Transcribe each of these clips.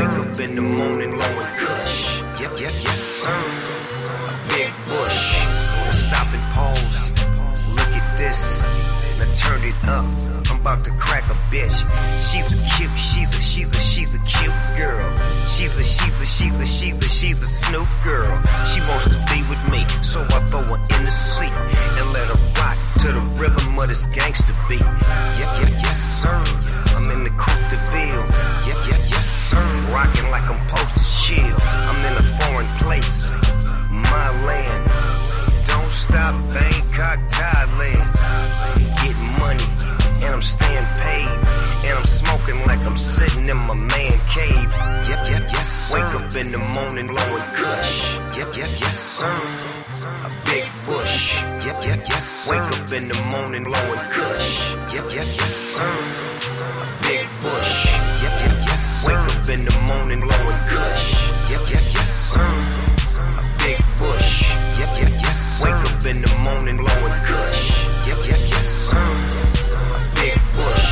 in the morning blowing kush. Yep, yep, yes, sir. A big bush. A and pause. Look at this. Now turn it up. I'm about to crack a bitch. She's a cute, she's a, she's a, she's a cute girl. She's a, she's a, she's a, she's a, she's a snoop girl. She wants to be with me, so I throw her in the seat and let her rock to the rhythm of this gangster beat. Yes, sir. I'm in the coupe de ville. Rocking like I'm posted chill. I'm in a foreign place, my land. Don't stop, Bangkok, Thailand. Getting money, and I'm staying paid. And I'm smoking like I'm sitting in my man cave. Yep, yep, yes, sir. Wake up in the morning blowing kush. Yep, yep, yes, sir. A big bush. Yep, yep, yes, sir. Wake up in the morning blowing kush. Yep, yep, yes, sir. In the morning blowing kush. Yep, yep, yes, sir. A big bush. Yep, yep, yes, sir. Wake up in the morning blowing kush. Yep, yep, yes, sir. A big bush.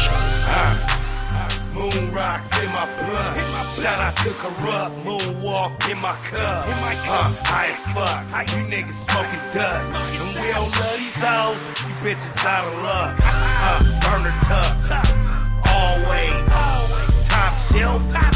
Moon rocks in my blood. Shout out to Kurupt, moonwalk in my cup. Uh, high as fuck. How you niggas smoking dust? And we don't love these hoes. You bitches out of luck. Uh, burner tough. Always. Top shelf.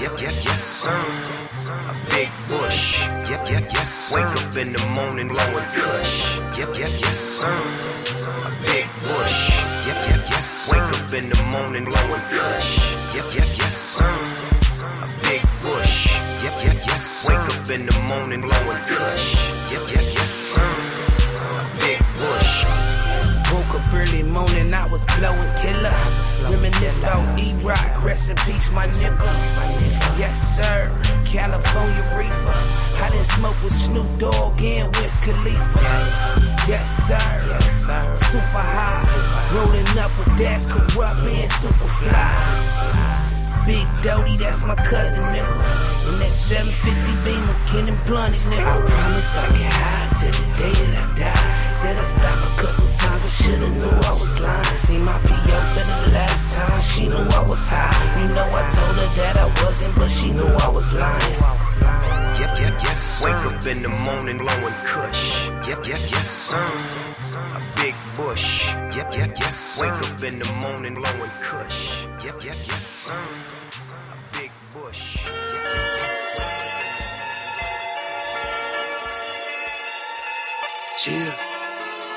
Yep, yep, yes, sir. A big bush. Yep, yep, yes, sir. Wake up in the morning blowing kush. Yep, yep, yes, sir. A big bush. Yep, yep, yes, sir. Wake up in the morning blowing kush. Yep, yep, yes, sir. A big bush. Yep, yep, yes, sir. Wake up in the morning blowing kush. Yep, yep, yes, sir. A big bush. Woke up early morning, I was blowing killer. Reminisce about E-Rock, rest in peace, my nigga. Yes, sir. California reefer. I didn't smoke with Snoop Dogg and Wiz Khalifa. Yes, sir. Yes, sir. Super high. Rolling up with Daz Kurupt and Super Fly. Big Doty, that's my cousin, nigga. And that 750 Beamer, Ken and Blunt, nigga. I promise I get high till the day that I die. Said I stop a couple should've knew I was lying. See my PO for the last time, she knew I was high. You know I told her that I wasn't, but she knew I was lying. Yep, yep, yes, sir. Wake up in the morning blowing kush. Yep, yep, yes, sir. A big bush. Yep, yep, yes, sir. Wake up in the morning blowing kush. Yep, yep, yes, sir. A big bush. Yep, yep, yes, sir. Chill.